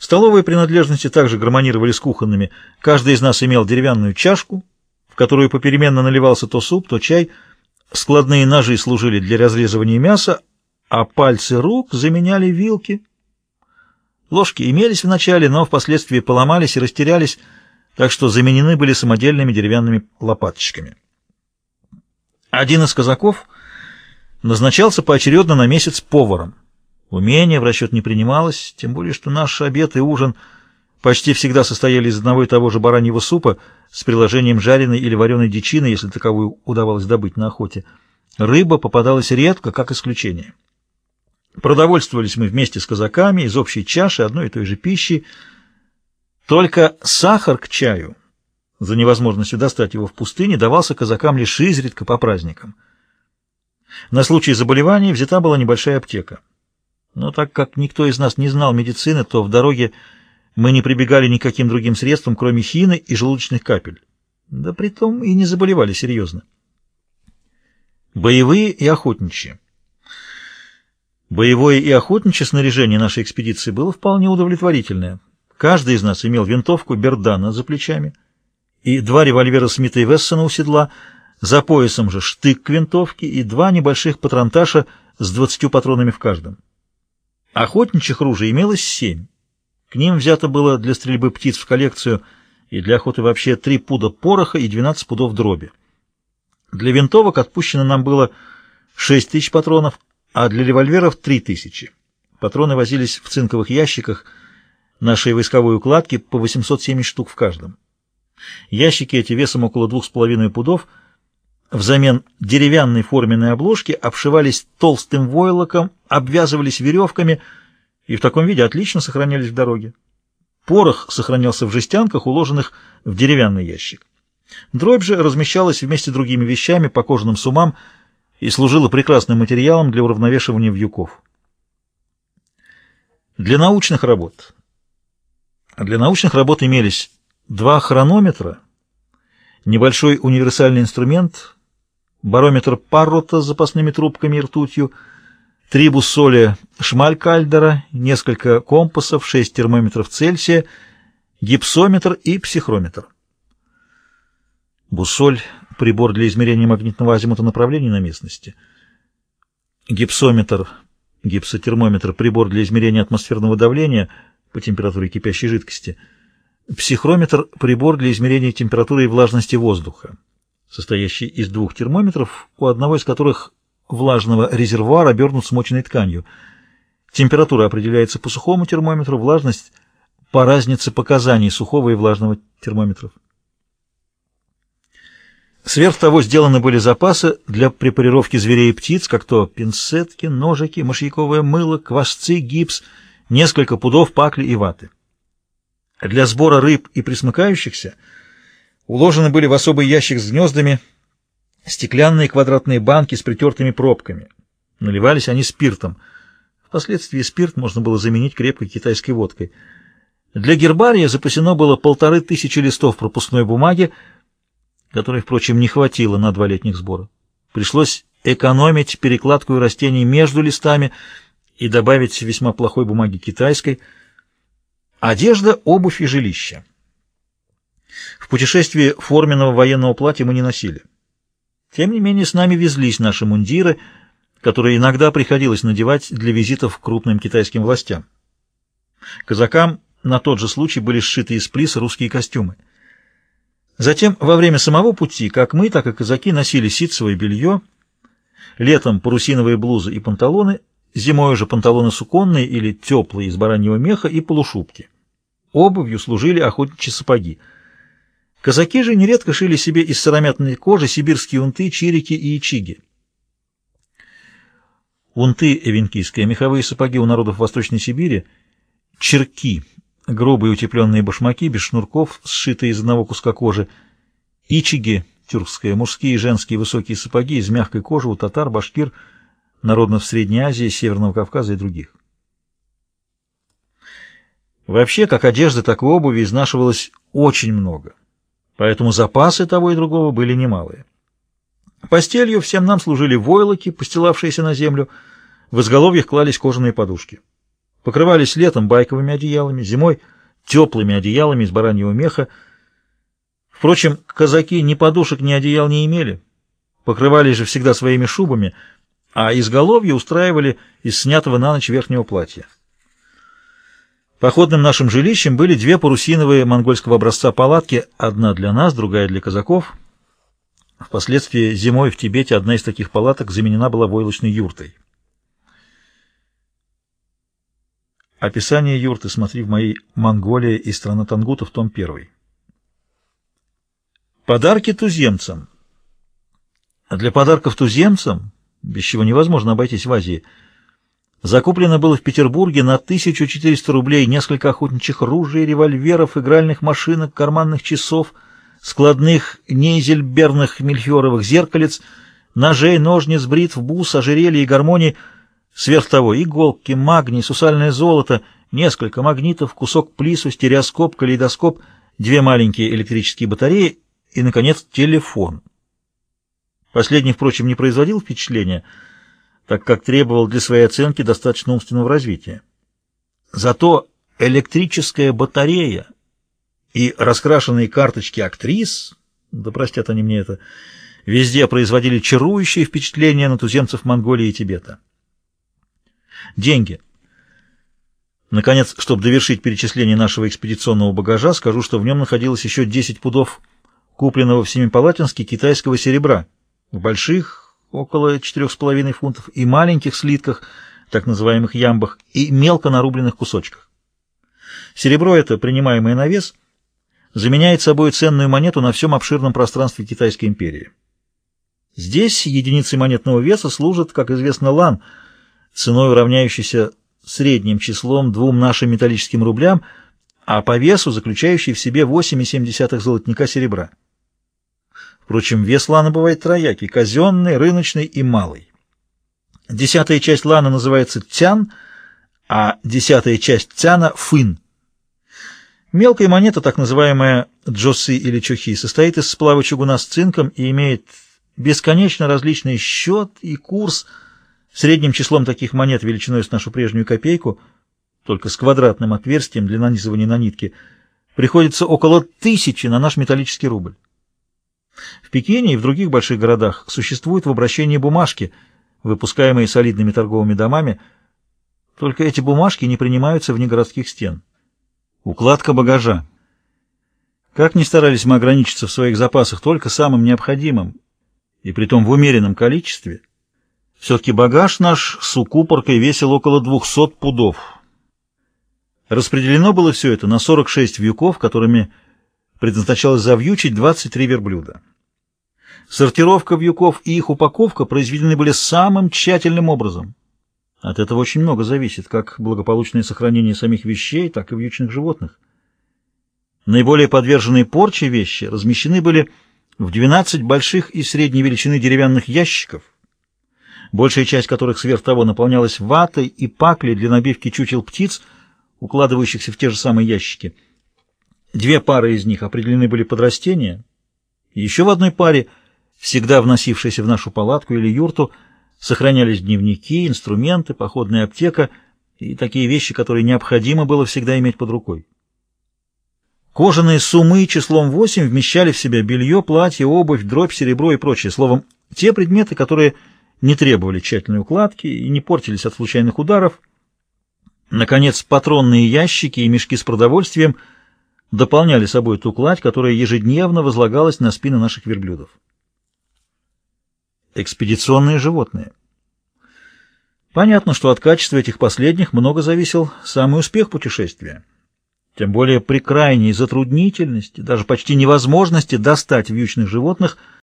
Столовые принадлежности также гармонировали с кухонными. Каждый из нас имел деревянную чашку, в которую попеременно наливался то суп, то чай. Складные ножи служили для разрезывания мяса, а пальцы рук заменяли вилки. Ложки имелись вначале, но впоследствии поломались и растерялись, так что заменены были самодельными деревянными лопаточками. Один из казаков назначался поочередно на месяц поваром. Умение в расчет не принималось, тем более, что наш обед и ужин почти всегда состояли из одного и того же бараньего супа с приложением жареной или вареной дичины, если таковую удавалось добыть на охоте. Рыба попадалась редко, как исключение. Продовольствовались мы вместе с казаками из общей чаши одной и той же пищи. Только сахар к чаю, за невозможностью достать его в пустыне, давался казакам лишь изредка по праздникам. На случай заболеваний взята была небольшая аптека. Но так как никто из нас не знал медицины, то в дороге мы не прибегали никаким другим средствам, кроме хины и желудочных капель. Да притом и не заболевали серьезно. Боевые и охотничьи. Боевое и охотничье снаряжение нашей экспедиции было вполне удовлетворительное. Каждый из нас имел винтовку Бердана за плечами и два револьвера Смита и Вессона у седла, за поясом же штык к винтовке и два небольших патронташа с двадцатью патронами в каждом. Охотничьих ружей имелось семь. К ним взято было для стрельбы птиц в коллекцию и для охоты вообще три пуда пороха и двенадцать пудов дроби. Для винтовок отпущено нам было шесть тысяч патронов, а для револьверов три тысячи. Патроны возились в цинковых ящиках нашей войсковой укладки по 870 штук в каждом. Ящики эти весом около двух с половиной пудов – Взамен деревянной форменной обложки обшивались толстым войлоком, обвязывались веревками и в таком виде отлично сохранялись в дороге. Порох сохранялся в жестянках, уложенных в деревянный ящик. Дробь же размещалась вместе с другими вещами по кожаным сумам и служила прекрасным материалом для уравновешивания вьюков. Для научных работ. Для научных работ имелись два хронометра, небольшой универсальный инструмент, барометр Паррота с запасными трубками и ртутью, три буссоли Шмалькальдера, несколько компасов, шесть термометров Цельсия, гипсометр и психрометр. Буссоль — прибор для измерения магнитного азимута направления на местности. Гипсометр, гипсотермометр — прибор для измерения атмосферного давления по температуре кипящей жидкости. Психрометр — прибор для измерения температуры и влажности воздуха состоящий из двух термометров, у одного из которых влажного резервуар обернут смоченной тканью. Температура определяется по сухому термометру, влажность по разнице показаний сухого и влажного термометров. Сверх того сделаны были запасы для препарировки зверей и птиц, как то пинцетки, ножики, мышьяковое мыло, квасцы, гипс, несколько пудов пакли и ваты. Для сбора рыб и присмыкающихся – Уложены были в особый ящик с гнездами стеклянные квадратные банки с притертыми пробками. Наливались они спиртом. Впоследствии спирт можно было заменить крепкой китайской водкой. Для гербария запасено было полторы тысячи листов пропускной бумаги, которой, впрочем, не хватило на два летних сбора. Пришлось экономить перекладку растений между листами и добавить весьма плохой бумаги китайской. Одежда, обувь и жилище. В путешествии форменного военного платья мы не носили. Тем не менее, с нами везлись наши мундиры, которые иногда приходилось надевать для визитов к крупным китайским властям. Казакам на тот же случай были сшиты из плиса русские костюмы. Затем, во время самого пути, как мы, так и казаки носили ситцевое белье, летом парусиновые блузы и панталоны, зимой же панталоны суконные или теплые из бараньего меха и полушубки. Обувью служили охотничьи сапоги — Казаки же нередко шили себе из сыромятной кожи сибирские унты, чирики и ичиги. Унты эвенкийские, меховые сапоги у народов Восточной Сибири, черки, грубые утепленные башмаки без шнурков, сшитые из одного куска кожи, ичиги, тюркские, мужские и женские высокие сапоги из мягкой кожи у татар, башкир, народов Средней Азии, Северного Кавказа и других. Вообще, как одежды, так и обуви изнашивалось очень много поэтому запасы того и другого были немалые. Постелью всем нам служили войлоки, постилавшиеся на землю, в изголовьях клались кожаные подушки. Покрывались летом байковыми одеялами, зимой теплыми одеялами из бараньего меха. Впрочем, казаки ни подушек, ни одеял не имели. Покрывались же всегда своими шубами, а изголовье устраивали из снятого на ночь верхнего платья. Походным нашим жилищем были две парусиновые монгольского образца палатки, одна для нас, другая для казаков. Впоследствии зимой в Тибете одна из таких палаток заменена была войлочной юртой. Описание юрты смотри в моей «Монголия и страна тангутов», том 1. Подарки туземцам. Для подарков туземцам, без чего невозможно обойтись в Азии, закуплено было в Петербурге на 1400 рублей несколько охотничьих ружей, револьверов, игральных машинок, карманных часов, складных нейзельберных мельхиоровых зеркалец, ножей, ножниц, бритв, бус, ожерелья и гармонии – Сверх того, иголки, магний, сусальное золото, несколько магнитов, кусок плису, стереоскоп, калейдоскоп, две маленькие электрические батареи и, наконец, телефон. Последний, впрочем, не производил впечатления, так как требовал для своей оценки достаточно умственного развития. Зато электрическая батарея и раскрашенные карточки актрис, да простят они мне это, везде производили чарующее впечатление на туземцев Монголии и Тибета. Деньги. Наконец, чтобы довершить перечисление нашего экспедиционного багажа, скажу, что в нем находилось еще 10 пудов купленного в Семипалатинске китайского серебра, в больших, около 4,5 фунтов, и маленьких слитках, так называемых ямбах, и мелко нарубленных кусочках. Серебро это, принимаемое на вес, заменяет собой ценную монету на всем обширном пространстве Китайской империи. Здесь единицей монетного веса служит, как известно, лан – ценой уравняющейся средним числом двум нашим металлическим рублям, а по весу заключающий в себе 8,7 золотника серебра. Впрочем, вес лана бывает троякий – казенный, рыночный и малый. Десятая часть лана называется тян, а десятая часть тяна – фын. Мелкая монета, так называемая джосы или чухи, состоит из сплава чугуна с цинком и имеет бесконечно различный счет и курс – Средним числом таких монет величиной с нашу прежнюю копейку, только с квадратным отверстием для нанизывания на нитки, приходится около тысячи на наш металлический рубль. В Пекине и в других больших городах существуют в обращении бумажки, выпускаемые солидными торговыми домами, только эти бумажки не принимаются вне городских стен. Укладка багажа. Как ни старались мы ограничиться в своих запасах только самым необходимым, и притом в умеренном количестве – все-таки багаж наш с укупоркой весил около 200 пудов. Распределено было все это на 46 вьюков, которыми предназначалось завьючить 23 верблюда. Сортировка вьюков и их упаковка произведены были самым тщательным образом. От этого очень много зависит, как благополучное сохранение самих вещей, так и вьючных животных. Наиболее подверженные порче вещи размещены были в 12 больших и средней величины деревянных ящиков, большая часть которых сверх того наполнялась ватой и паклей для набивки чучел птиц, укладывающихся в те же самые ящики. Две пары из них определены были под растения, еще в одной паре, всегда вносившейся в нашу палатку или юрту, сохранялись дневники, инструменты, походная аптека и такие вещи, которые необходимо было всегда иметь под рукой. Кожаные сумы числом 8 вмещали в себя белье, платье, обувь, дробь, серебро и прочее. Словом, те предметы, которые не требовали тщательной укладки и не портились от случайных ударов. Наконец, патронные ящики и мешки с продовольствием дополняли собой ту кладь, которая ежедневно возлагалась на спины наших верблюдов. Экспедиционные животные. Понятно, что от качества этих последних много зависел самый успех путешествия. Тем более при крайней затруднительности, даже почти невозможности достать вьючных животных –